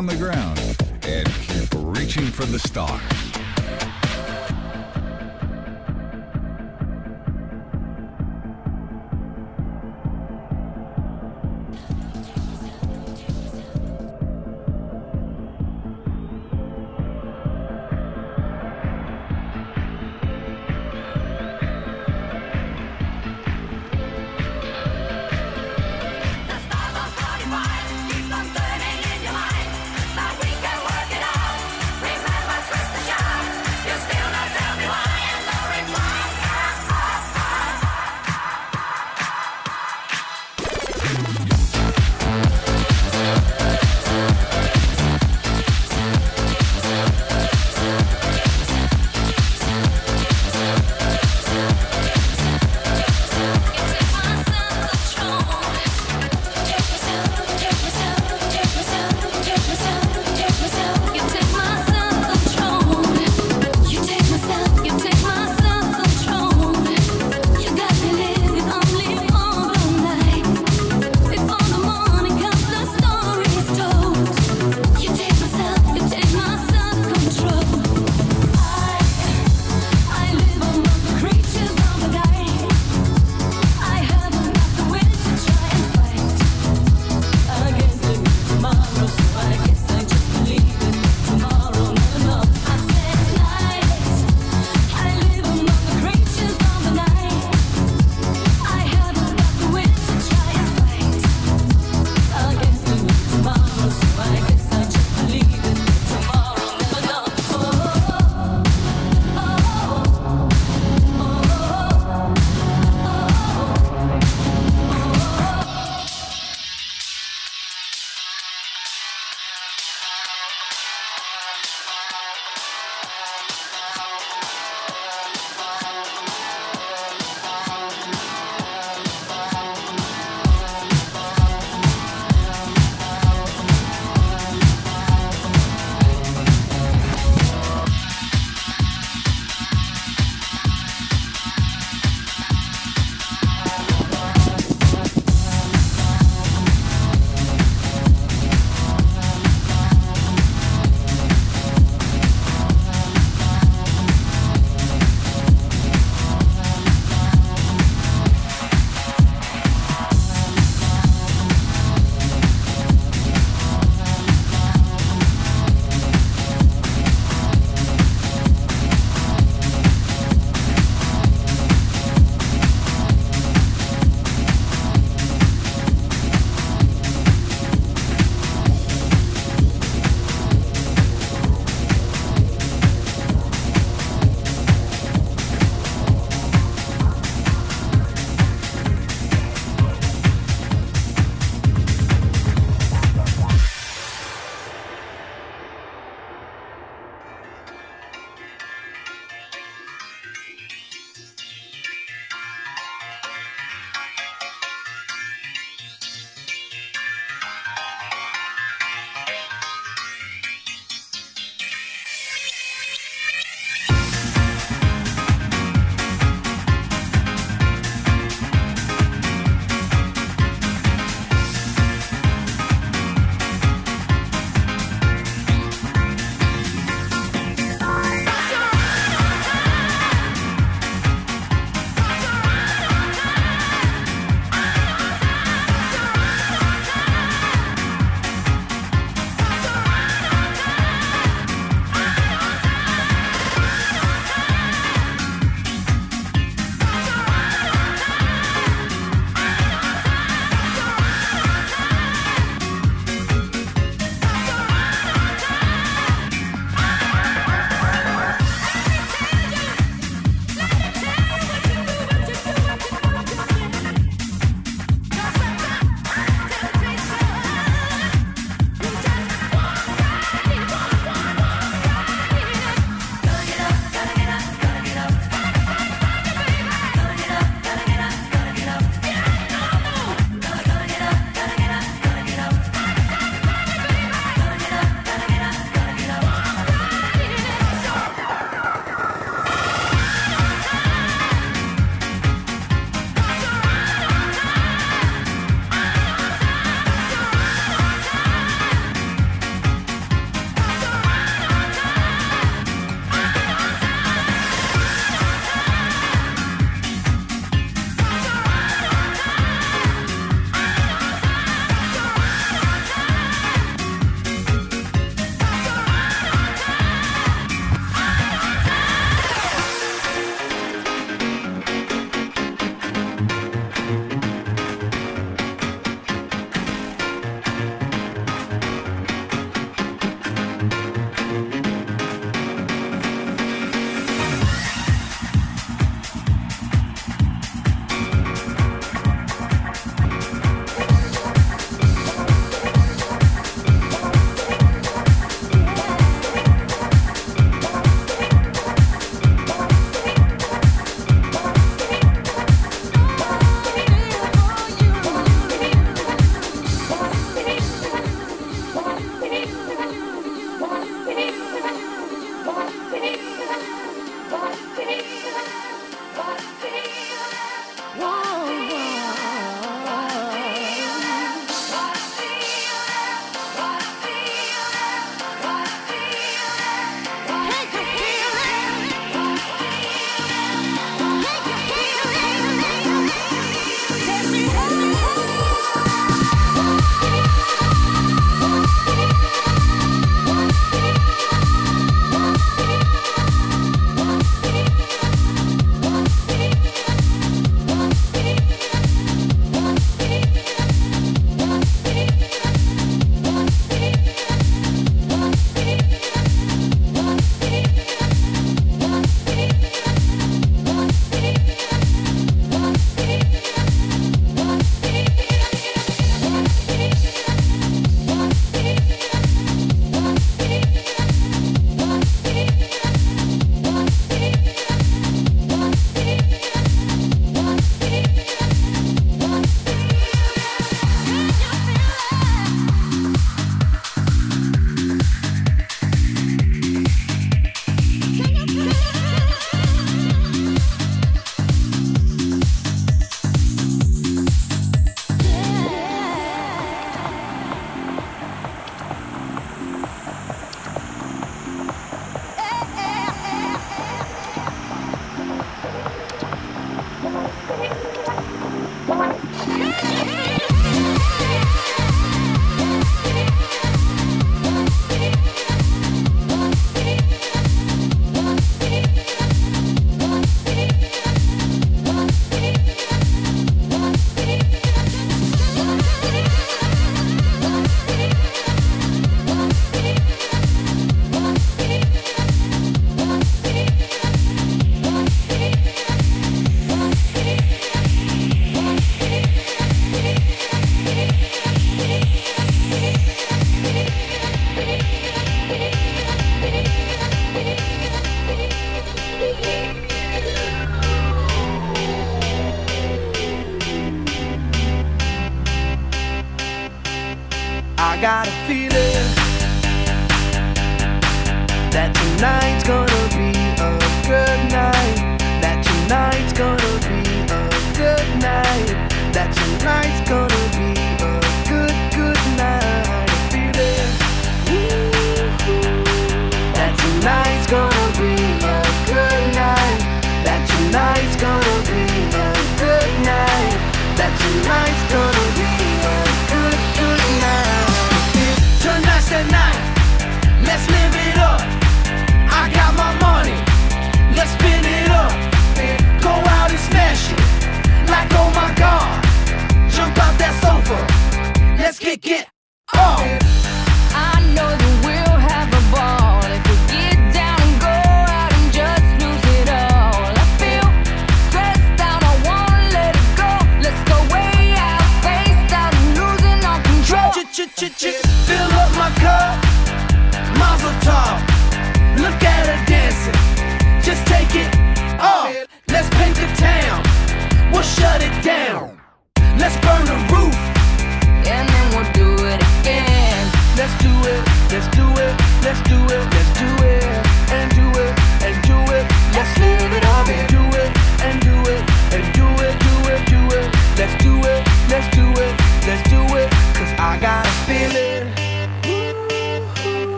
On the ground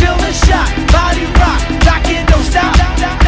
Feel the shot. Body rock. Lock it. Don't stop.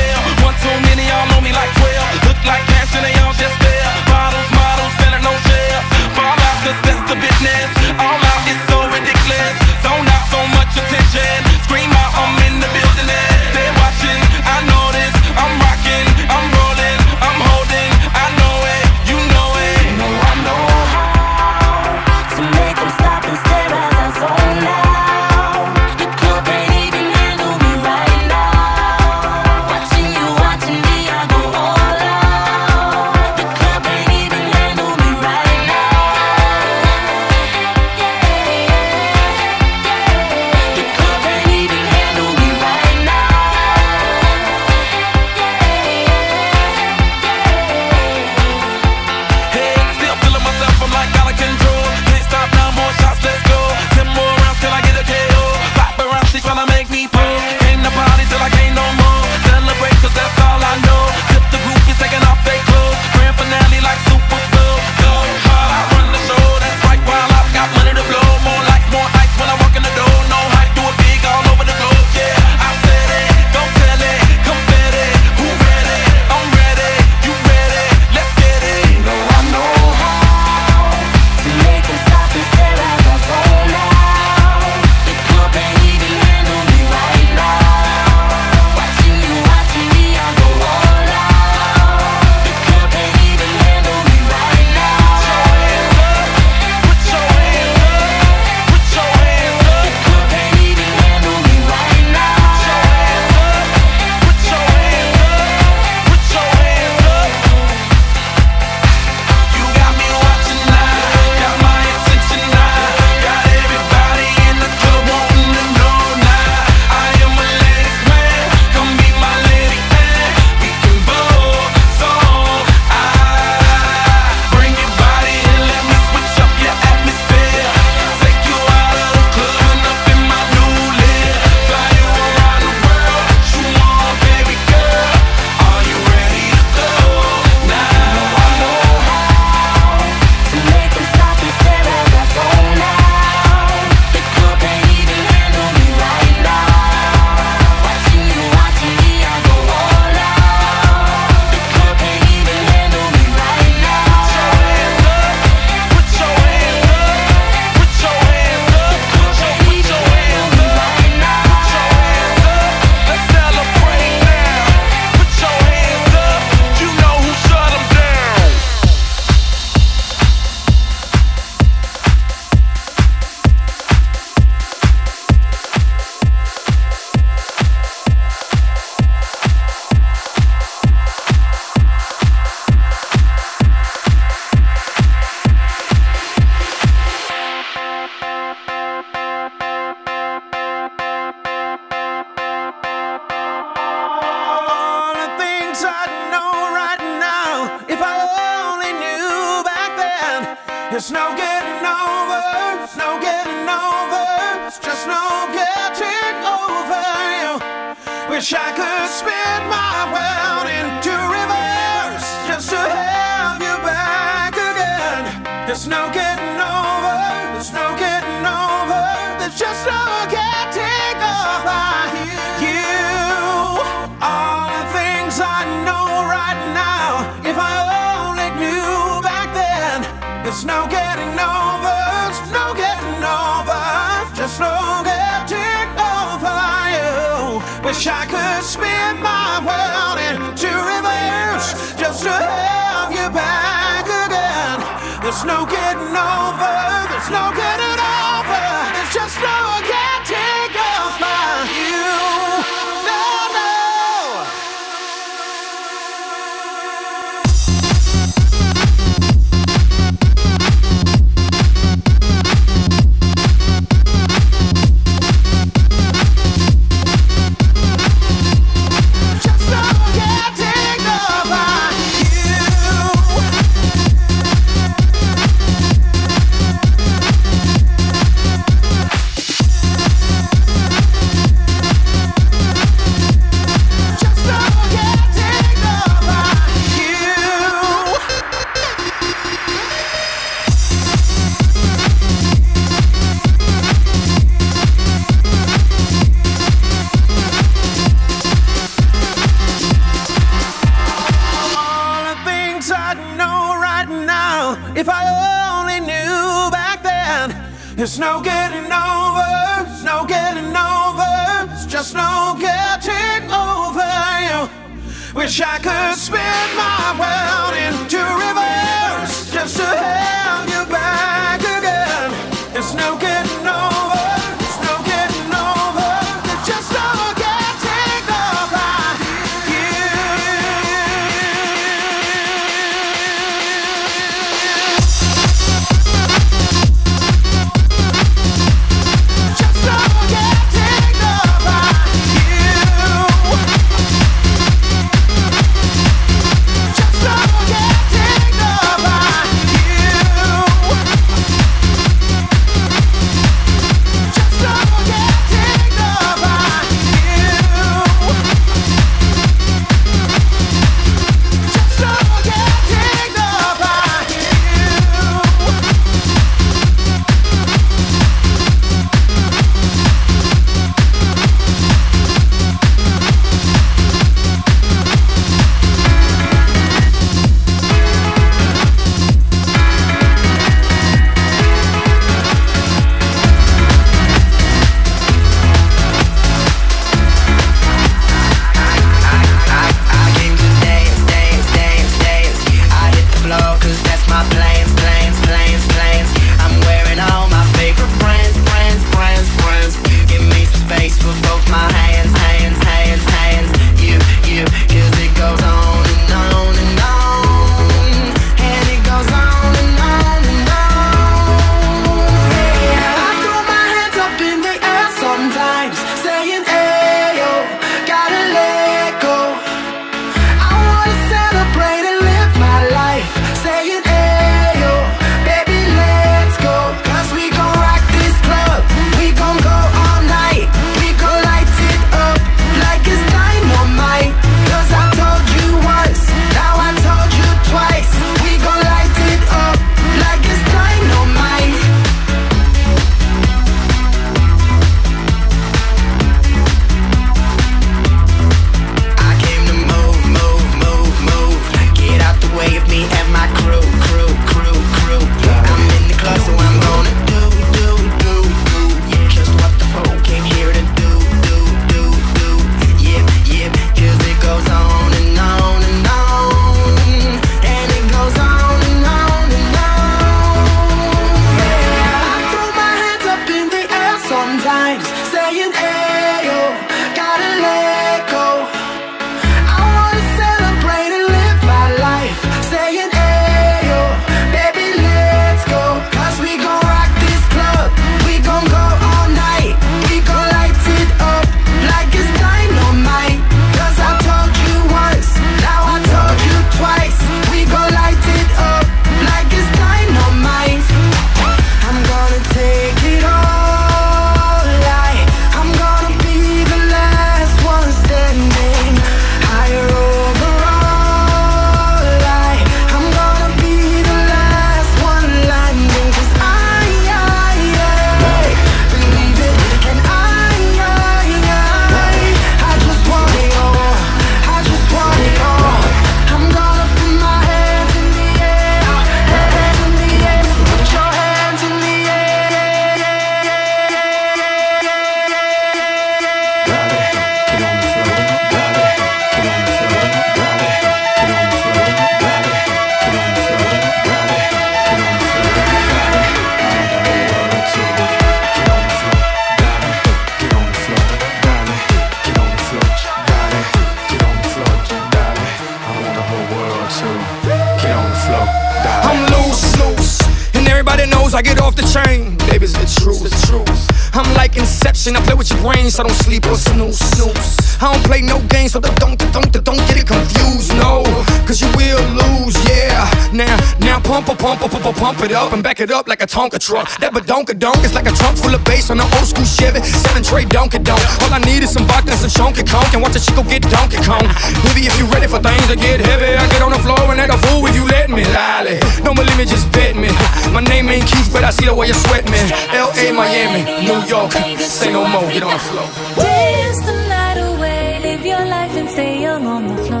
Tonka truck. That badonka donk is like a trunk full of bass on an old school Chevy. Seven tray donkey donk. All I need is some vodka and some chunky conk and watch a chico get donkey kong. Baby, if you ready for things to get heavy, I get on the floor and act a fool if you let me. Lolly, don't believe me, just bet me. My name ain't Keith, but I see the way you sweat me. L.A., Miami, New York, say no more, get on the floor. Waste the night away, live your life and stay young on the floor.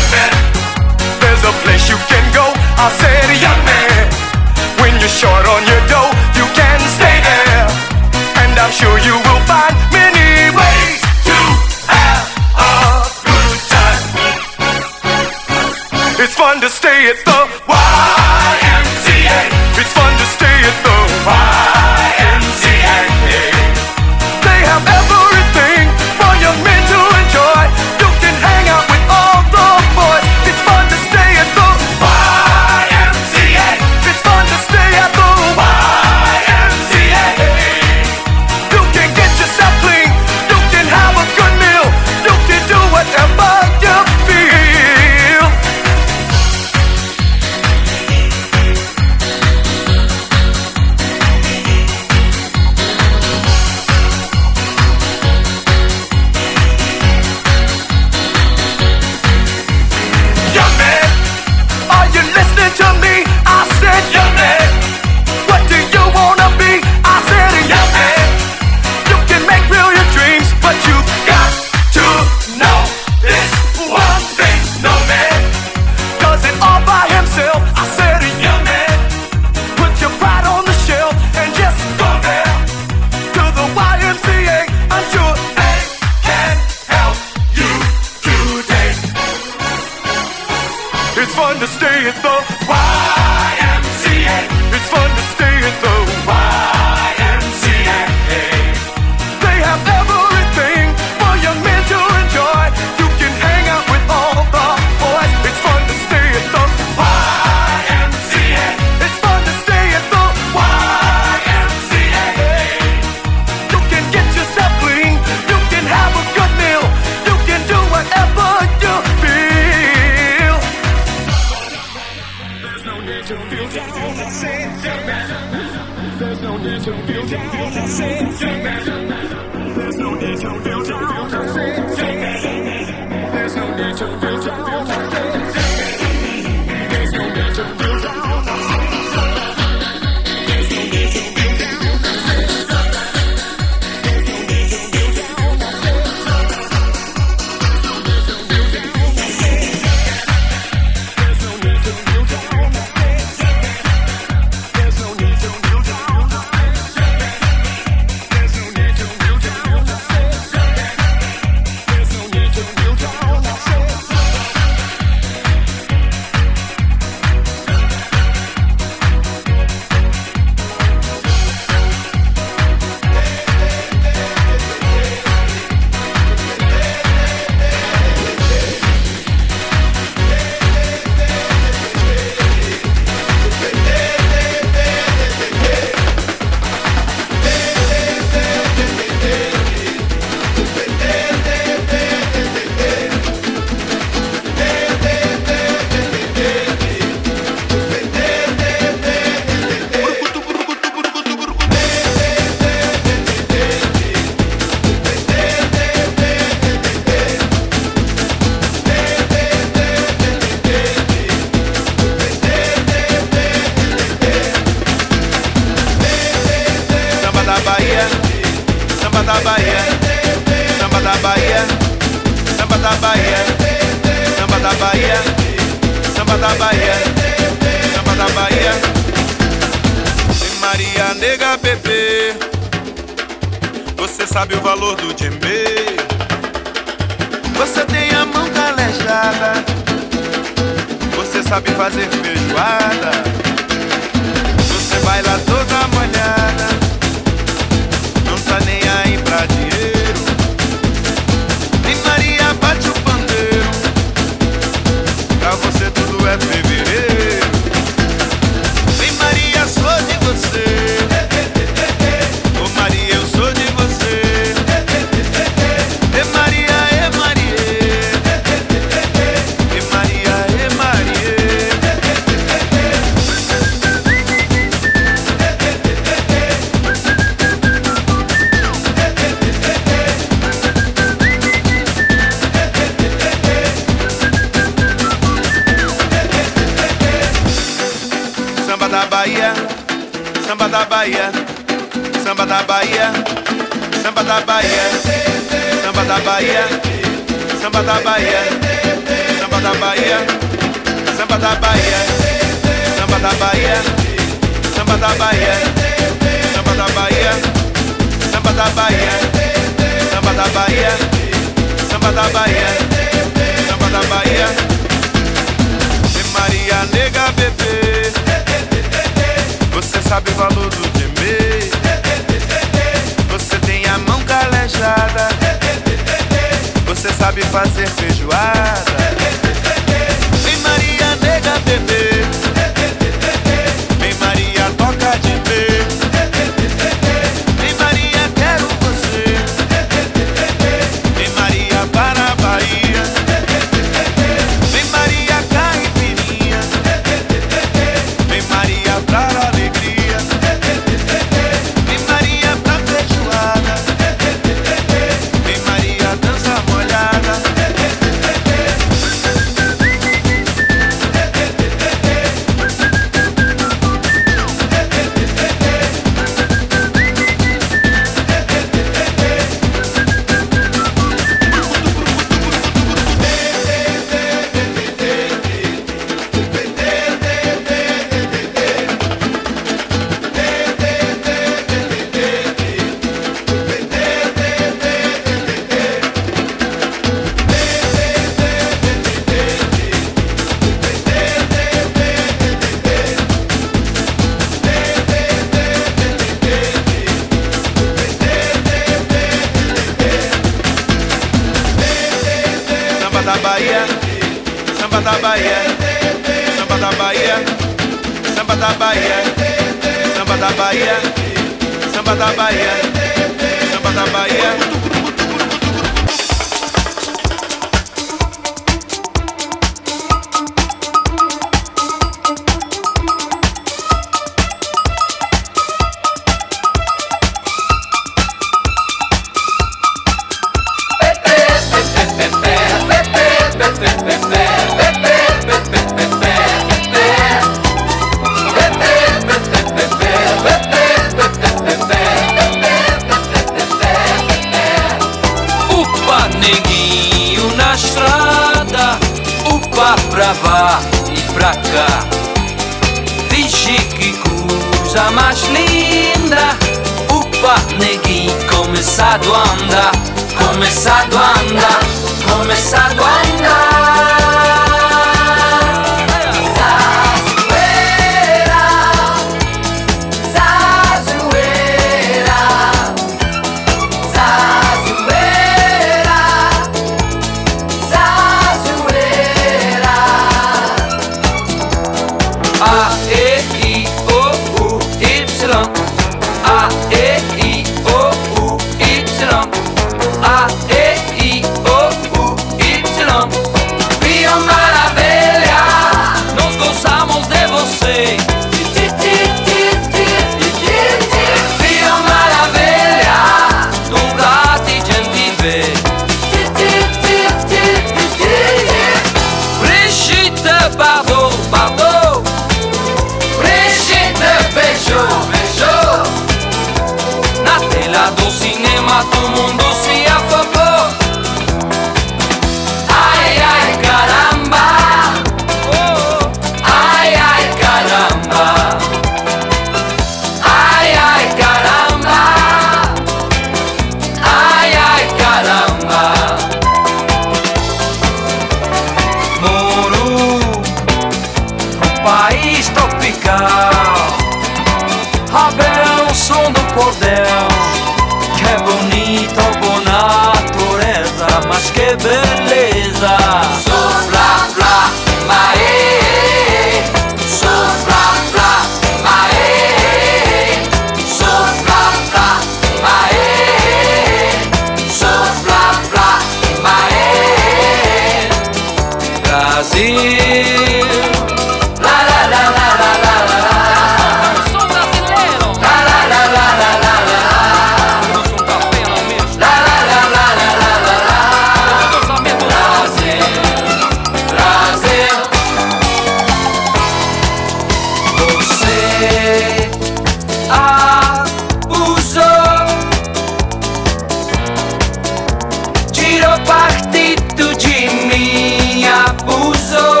so